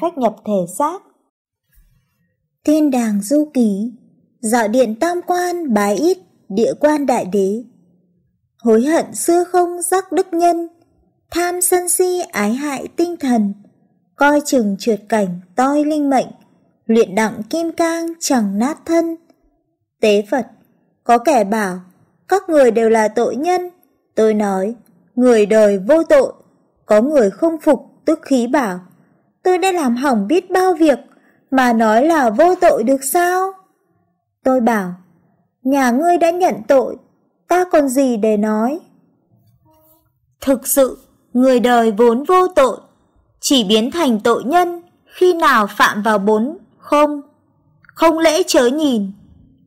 phách nhập thể xác. Thiên đàng du ký, dạo điện tam quan bái ít, địa quan đại đế. Hối hận xưa không giác đức nhân, tham sân si ái hại tinh thần, coi chừng trượt cảnh toi linh mệnh, luyện đặng kim cang chẳng nát thân. Tế Phật, có kẻ bảo, các người đều là tội nhân. Tôi nói, người đời vô tội, có người không phục tức khí bảo, tôi đã làm hỏng biết bao việc, mà nói là vô tội được sao? Tôi bảo, nhà ngươi đã nhận tội, ta còn gì để nói? Thực sự, người đời vốn vô tội, chỉ biến thành tội nhân khi nào phạm vào bốn không. Không lễ chớ nhìn,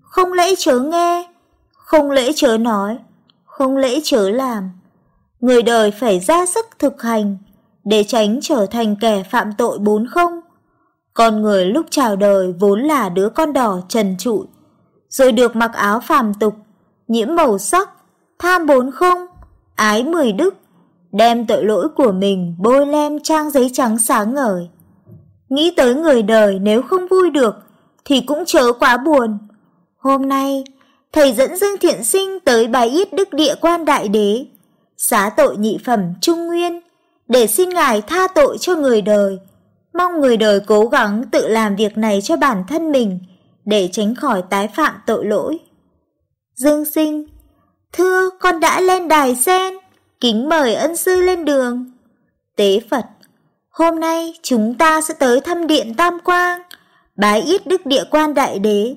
không lễ chớ nghe, không lễ chớ nói, không lễ chớ làm. Người đời phải ra sức thực hành để tránh trở thành kẻ phạm tội bốn không. Con người lúc chào đời vốn là đứa con đỏ trần trụi, rồi được mặc áo phàm tục, nhiễm màu sắc, tham bốn không, ái mười đức, đem tội lỗi của mình bôi lem trang giấy trắng sáng ngời. Nghĩ tới người đời nếu không vui được thì cũng chớ quá buồn. Hôm nay, thầy dẫn Dương Thiện Sinh tới bài yết đức địa quan đại đế, xá tội nhị phẩm trung nguyên, để xin ngài tha tội cho người đời. Mong người đời cố gắng tự làm việc này cho bản thân mình, để tránh khỏi tái phạm tội lỗi. Dương sinh, thưa con đã lên đài sen, kính mời ân sư lên đường. Tế Phật, hôm nay chúng ta sẽ tới thăm điện Tam Quang, bái ít đức địa quan đại đế.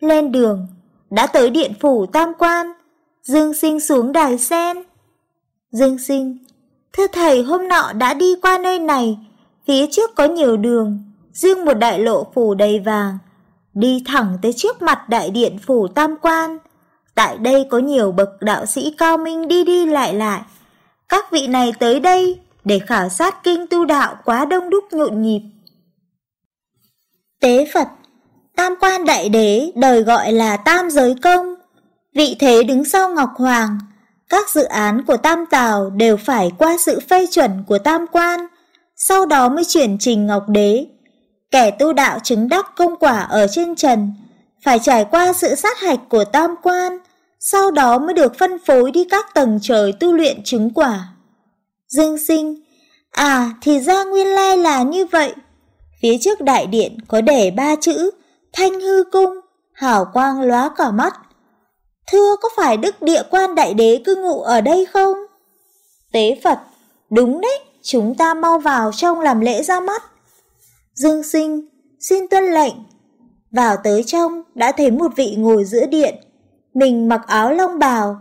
Lên đường, đã tới điện phủ Tam Quan, Dương sinh xuống đài sen. Dương sinh, thưa thầy hôm nọ đã đi qua nơi này, phía trước có nhiều đường, riêng một đại lộ phủ đầy vàng, đi thẳng tới trước mặt đại điện phủ Tam Quan. Tại đây có nhiều bậc đạo sĩ cao minh đi đi lại lại. Các vị này tới đây để khảo sát kinh tu đạo quá đông đúc nhộn nhịp. Tế Phật Tam quan đại đế đời gọi là tam giới công. Vị thế đứng sau Ngọc Hoàng. Các dự án của Tam Tào đều phải qua sự phê chuẩn của Tam quan, sau đó mới chuyển trình Ngọc Đế. Kẻ tu đạo chứng đắc công quả ở trên trần, phải trải qua sự sát hạch của Tam quan, sau đó mới được phân phối đi các tầng trời tu luyện chứng quả. Dương sinh, à thì ra nguyên lai là như vậy. Phía trước đại điện có để ba chữ thanh hư cung, hào quang lóa cả mắt. Thưa có phải đức địa quan đại đế cư ngụ ở đây không? Tế Phật, đúng đấy, chúng ta mau vào trong làm lễ ra mắt. Dương sinh, xin tuân lệnh. Vào tới trong đã thấy một vị ngồi giữa điện, mình mặc áo long bào,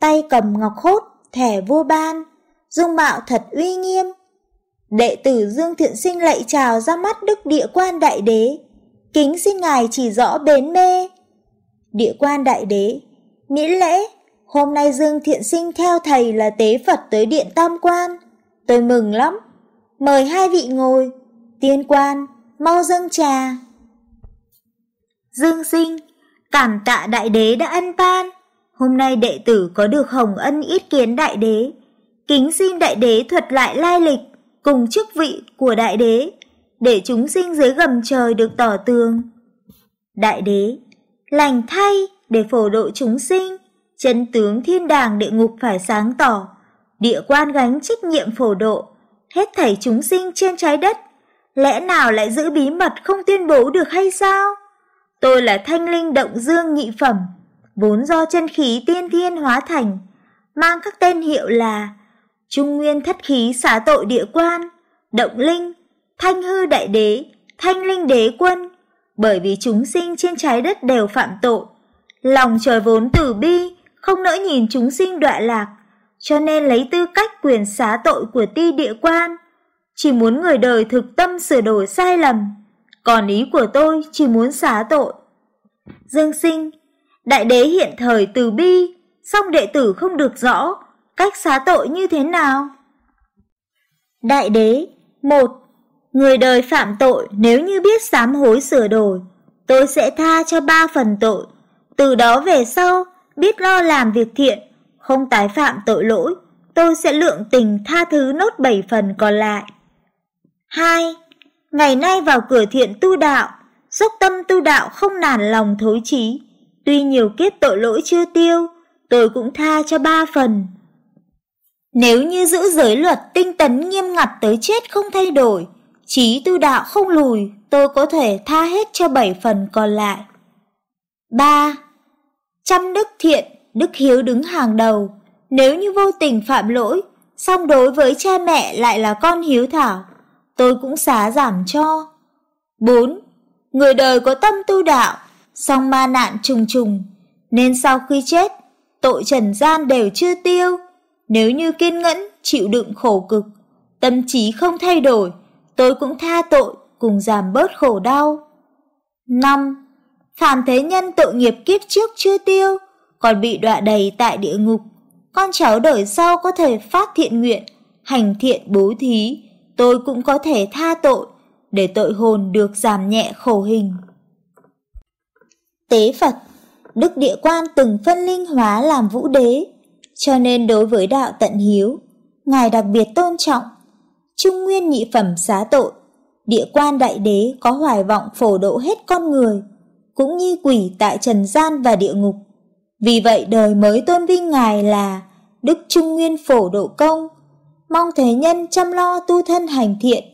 tay cầm ngọc hốt, thẻ vua ban, dung mạo thật uy nghiêm. Đệ tử Dương Thiện Sinh lạy chào ra mắt đức địa quan đại đế, kính xin ngài chỉ rõ bến mê. Địa quan đại đế, miễn lễ, hôm nay Dương Thiện Sinh theo thầy là tế Phật tới điện Tam Quan, tôi mừng lắm. Mời hai vị ngồi, tiên quan, mau dâng trà. Dương Sinh, cảm tạ đại đế đã ân ban, hôm nay đệ tử có được hồng ân ít kiến đại đế, kính xin đại đế thuật lại lai lịch cùng chức vị của đại đế để chúng sinh dưới gầm trời được tỏ tường. Đại đế, lành thay để phổ độ chúng sinh, chân tướng thiên đàng địa ngục phải sáng tỏ, địa quan gánh trách nhiệm phổ độ, hết thảy chúng sinh trên trái đất, lẽ nào lại giữ bí mật không tuyên bố được hay sao? Tôi là thanh linh động dương nhị phẩm, vốn do chân khí tiên thiên hóa thành, mang các tên hiệu là Trung Nguyên Thất Khí xá tội địa quan, Động Linh, Thanh hư đại đế, thanh linh đế quân, bởi vì chúng sinh trên trái đất đều phạm tội. Lòng trời vốn tử bi, không nỡ nhìn chúng sinh đọa lạc, cho nên lấy tư cách quyền xá tội của ti địa quan. Chỉ muốn người đời thực tâm sửa đổi sai lầm, còn ý của tôi chỉ muốn xá tội. Dương sinh, đại đế hiện thời từ bi, song đệ tử không được rõ cách xá tội như thế nào. Đại đế, một Người đời phạm tội nếu như biết sám hối sửa đổi, tôi sẽ tha cho ba phần tội. Từ đó về sau, biết lo làm việc thiện, không tái phạm tội lỗi, tôi sẽ lượng tình tha thứ nốt bảy phần còn lại. 2. ngày nay vào cửa thiện tu đạo, dốc tâm tu đạo không nản lòng thối chí. Tuy nhiều kiếp tội lỗi chưa tiêu, tôi cũng tha cho ba phần. Nếu như giữ giới luật tinh tấn nghiêm ngặt tới chết không thay đổi, trí tu đạo không lùi, tôi có thể tha hết cho bảy phần còn lại. 3. Trăm đức thiện, đức hiếu đứng hàng đầu. Nếu như vô tình phạm lỗi, song đối với cha mẹ lại là con hiếu thảo, tôi cũng xá giảm cho. 4. Người đời có tâm tu đạo, song ma nạn trùng trùng, nên sau khi chết, tội trần gian đều chưa tiêu. Nếu như kiên nhẫn, chịu đựng khổ cực, tâm trí không thay đổi, tôi cũng tha tội cùng giảm bớt khổ đau. 5. Phạm thế nhân tội nghiệp kiếp trước chưa tiêu, còn bị đọa đầy tại địa ngục. Con cháu đời sau có thể phát thiện nguyện, hành thiện bố thí, tôi cũng có thể tha tội, để tội hồn được giảm nhẹ khổ hình. Tế Phật Đức Địa Quan từng phân linh hóa làm vũ đế, cho nên đối với đạo tận hiếu, Ngài đặc biệt tôn trọng. Trung nguyên nhị phẩm xá tội, địa quan đại đế có hoài vọng phổ độ hết con người, cũng như quỷ tại trần gian và địa ngục. Vì vậy đời mới tôn vinh Ngài là Đức Trung Nguyên Phổ Độ Công, mong thế nhân chăm lo tu thân hành thiện.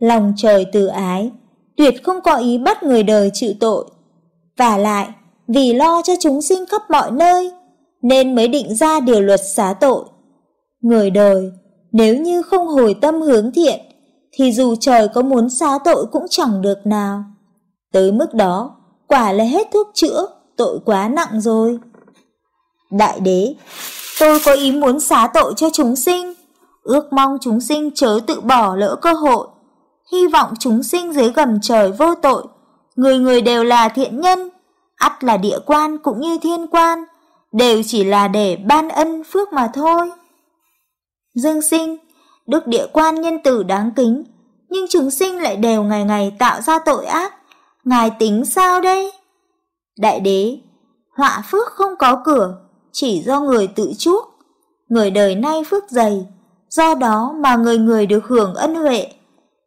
Lòng trời từ ái, tuyệt không có ý bắt người đời chịu tội. Và lại, vì lo cho chúng sinh khắp mọi nơi, nên mới định ra điều luật xá tội. Người đời, nếu như không hồi tâm hướng thiện, thì dù trời có muốn xá tội cũng chẳng được nào. Tới mức đó, quả là hết thuốc chữa, tội quá nặng rồi. Đại đế, tôi có ý muốn xá tội cho chúng sinh, ước mong chúng sinh chớ tự bỏ lỡ cơ hội. Hy vọng chúng sinh dưới gầm trời vô tội, người người đều là thiện nhân, ắt là địa quan cũng như thiên quan, đều chỉ là để ban ân phước mà thôi. Dương sinh, đức địa quan nhân tử đáng kính, nhưng chúng sinh lại đều ngày ngày tạo ra tội ác, ngài tính sao đây? Đại đế, họa phước không có cửa, chỉ do người tự chuốc. Người đời nay phước dày, do đó mà người người được hưởng ân huệ.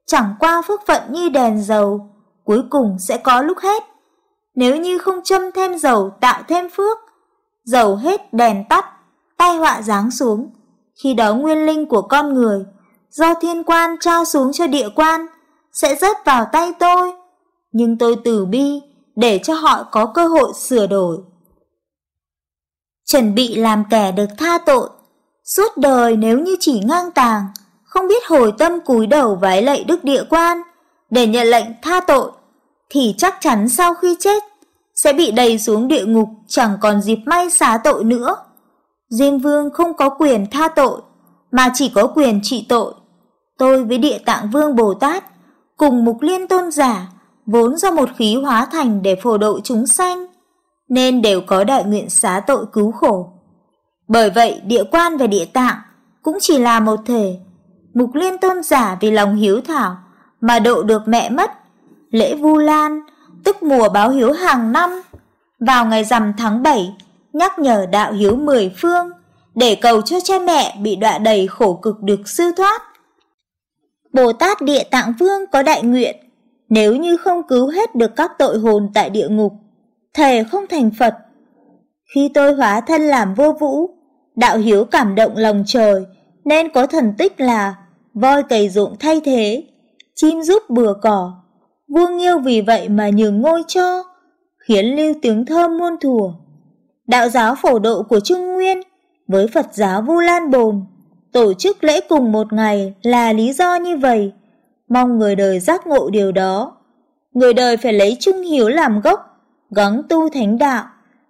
Chẳng qua phước phận như đèn dầu, cuối cùng sẽ có lúc hết. Nếu như không châm thêm dầu tạo thêm phước, dầu hết đèn tắt, tai họa giáng xuống. Khi đó nguyên linh của con người, do thiên quan trao xuống cho địa quan, sẽ rớt vào tay tôi. Nhưng tôi từ bi, để cho họ có cơ hội sửa đổi. Chuẩn bị làm kẻ được tha tội, suốt đời nếu như chỉ ngang tàng, không biết hồi tâm cúi đầu vái lạy đức địa quan để nhận lệnh tha tội, thì chắc chắn sau khi chết sẽ bị đầy xuống địa ngục chẳng còn dịp may xá tội nữa. Diêm vương không có quyền tha tội, mà chỉ có quyền trị tội. Tôi với địa tạng vương Bồ Tát, cùng mục liên tôn giả, vốn do một khí hóa thành để phổ độ chúng sanh, nên đều có đại nguyện xá tội cứu khổ. Bởi vậy địa quan và địa tạng cũng chỉ là một thể. Mục liên tôn giả vì lòng hiếu thảo mà độ được mẹ mất. Lễ Vu Lan, tức mùa báo hiếu hàng năm, vào ngày rằm tháng 7, nhắc nhở đạo hiếu mười phương, để cầu cho cha mẹ bị đọa đầy khổ cực được siêu thoát. Bồ Tát Địa Tạng Vương có đại nguyện, nếu như không cứu hết được các tội hồn tại địa ngục, thề không thành Phật. Khi tôi hóa thân làm vô vũ, đạo hiếu cảm động lòng trời, nên có thần tích là voi cày ruộng thay thế, chim giúp bừa cỏ. Vua Nghiêu vì vậy mà nhường ngôi cho, khiến lưu tiếng thơm muôn thùa. Đạo giáo phổ độ của Trung Nguyên với Phật giáo Vu Lan Bồn tổ chức lễ cùng một ngày là lý do như vậy. Mong người đời giác ngộ điều đó. Người đời phải lấy trung hiếu làm gốc, gắng tu thánh đạo.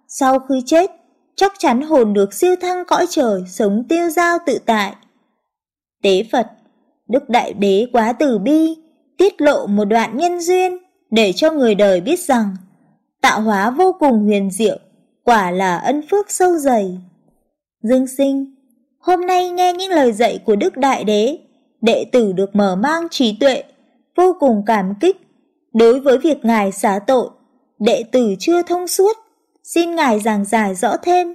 Sau khi chết, chắc chắn hồn được siêu thăng cõi trời, sống tiêu giao tự tại. Tế Phật, Đức Đại Đế quá tử bi, tiết lộ một đoạn nhân duyên để cho người đời biết rằng tạo hóa vô cùng huyền diệu, quả là ân phước sâu dày. Dương sinh, hôm nay nghe những lời dạy của Đức Đại Đế, đệ tử được mở mang trí tuệ, vô cùng cảm kích. Đối với việc Ngài xá tội, đệ tử chưa thông suốt, xin Ngài giảng giải rõ thêm,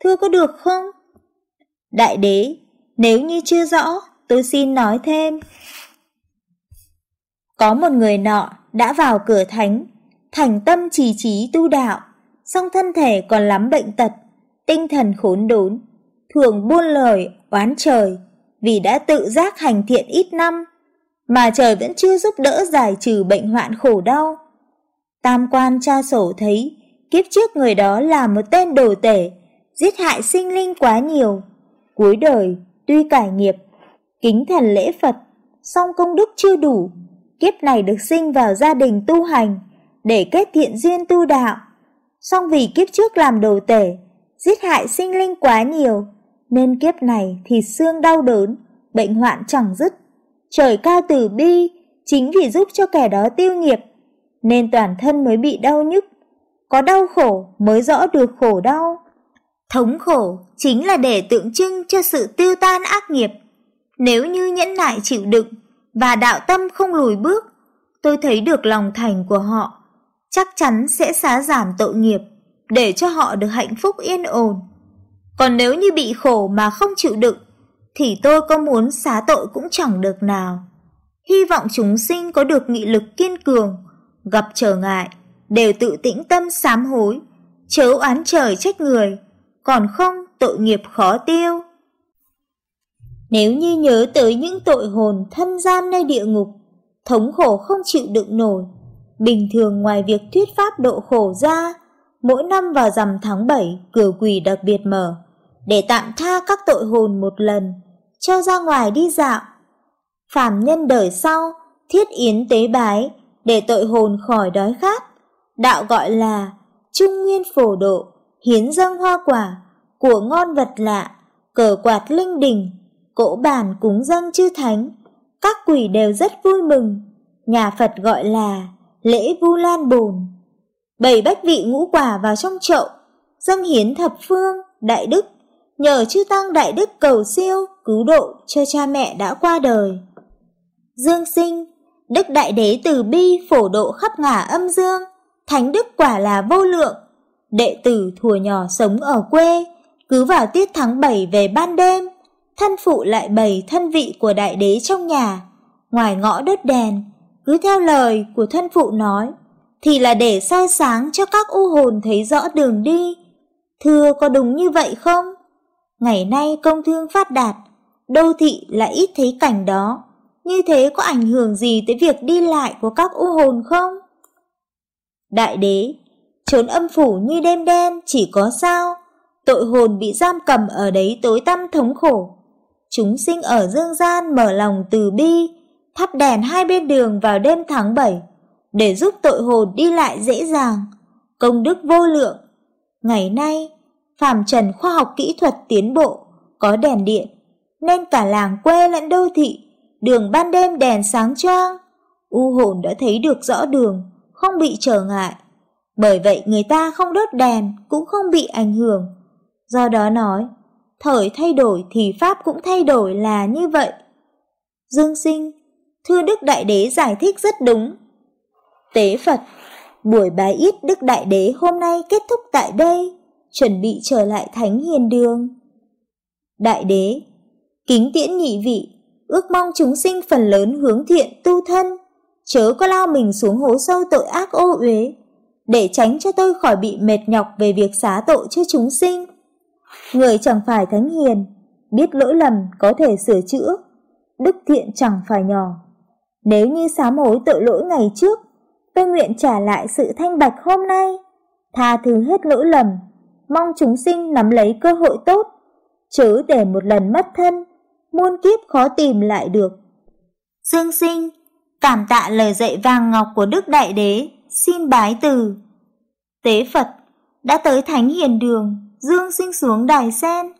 thưa có được không? Đại Đế, nếu như chưa rõ, tôi xin nói thêm. Có một người nọ đã vào cửa thánh, thành tâm trì trí tu đạo, song thân thể còn lắm bệnh tật, tinh thần khốn đốn, thường buôn lời oán trời vì đã tự giác hành thiện ít năm, mà trời vẫn chưa giúp đỡ giải trừ bệnh hoạn khổ đau. Tam quan cha sổ thấy kiếp trước người đó là một tên đồ tể, giết hại sinh linh quá nhiều. Cuối đời, tuy cải nghiệp, kính thần lễ Phật, song công đức chưa đủ, kiếp này được sinh vào gia đình tu hành, để kết thiện duyên tu đạo. Song vì kiếp trước làm đồ tể, giết hại sinh linh quá nhiều, nên kiếp này thì xương đau đớn, bệnh hoạn chẳng dứt. Trời cao từ bi, chính vì giúp cho kẻ đó tiêu nghiệp, nên toàn thân mới bị đau nhức. Có đau khổ mới rõ được khổ đau. Thống khổ chính là để tượng trưng cho sự tiêu tan ác nghiệp. Nếu như nhẫn nại chịu đựng và đạo tâm không lùi bước, tôi thấy được lòng thành của họ, chắc chắn sẽ xá giảm tội nghiệp để cho họ được hạnh phúc yên ổn. Còn nếu như bị khổ mà không chịu đựng, thì tôi có muốn xá tội cũng chẳng được nào. Hy vọng chúng sinh có được nghị lực kiên cường, gặp trở ngại, đều tự tĩnh tâm sám hối, chớ oán trời trách người, còn không tội nghiệp khó tiêu. Nếu như nhớ tới những tội hồn thân gian nơi địa ngục, thống khổ không chịu đựng nổi, bình thường ngoài việc thuyết pháp độ khổ ra, mỗi năm vào rằm tháng 7 cửa quỷ đặc biệt mở, để tạm tha các tội hồn một lần, cho ra ngoài đi dạo. Phàm nhân đời sau, thiết yến tế bái, để tội hồn khỏi đói khát. Đạo gọi là trung nguyên phổ độ, hiến dâng hoa quả, của ngon vật lạ, cờ quạt linh đình, cỗ bàn cúng dâng chư thánh. Các quỷ đều rất vui mừng, nhà Phật gọi là lễ vu lan bồn. Bảy bách vị ngũ quả vào trong chậu, dâng hiến thập phương, đại đức, nhờ chư tăng đại đức cầu siêu, cứu độ cho cha mẹ đã qua đời. Dương sinh, Đức Đại Đế từ bi phổ độ khắp ngả âm dương, thánh đức quả là vô lượng. Đệ tử thùa nhỏ sống ở quê, cứ vào tiết tháng 7 về ban đêm, thân phụ lại bày thân vị của Đại Đế trong nhà, ngoài ngõ đốt đèn, cứ theo lời của thân phụ nói, thì là để soi sáng cho các u hồn thấy rõ đường đi. Thưa có đúng như vậy không? Ngày nay công thương phát đạt, đô thị lại ít thấy cảnh đó. Như thế có ảnh hưởng gì tới việc đi lại của các u hồn không? Đại đế, trốn âm phủ như đêm đen chỉ có sao, tội hồn bị giam cầm ở đấy tối tăm thống khổ. Chúng sinh ở dương gian mở lòng từ bi, thắp đèn hai bên đường vào đêm tháng 7, để giúp tội hồn đi lại dễ dàng, công đức vô lượng. Ngày nay, phàm trần khoa học kỹ thuật tiến bộ, có đèn điện, nên cả làng quê lẫn đô thị, đường ban đêm đèn sáng choang. U hồn đã thấy được rõ đường, không bị trở ngại. Bởi vậy người ta không đốt đèn cũng không bị ảnh hưởng. Do đó nói, thời thay đổi thì Pháp cũng thay đổi là như vậy. Dương sinh, thưa Đức Đại Đế giải thích rất đúng. Tế Phật, buổi bái ít Đức Đại Đế hôm nay kết thúc tại đây chuẩn bị trở lại thánh hiền đường. Đại đế, kính tiễn nhị vị, ước mong chúng sinh phần lớn hướng thiện tu thân, chớ có lao mình xuống hố sâu tội ác ô uế, để tránh cho tôi khỏi bị mệt nhọc về việc xá tội cho chúng sinh. Người chẳng phải thánh hiền, biết lỗi lầm có thể sửa chữa, đức thiện chẳng phải nhỏ. Nếu như sám hối tội lỗi ngày trước, tôi nguyện trả lại sự thanh bạch hôm nay, tha thứ hết lỗi lầm mong chúng sinh nắm lấy cơ hội tốt, chứ để một lần mất thân, muôn kiếp khó tìm lại được. Dương sinh, cảm tạ lời dạy vàng ngọc của Đức Đại Đế, xin bái từ. Tế Phật, đã tới Thánh Hiền Đường, Dương sinh xuống đài sen,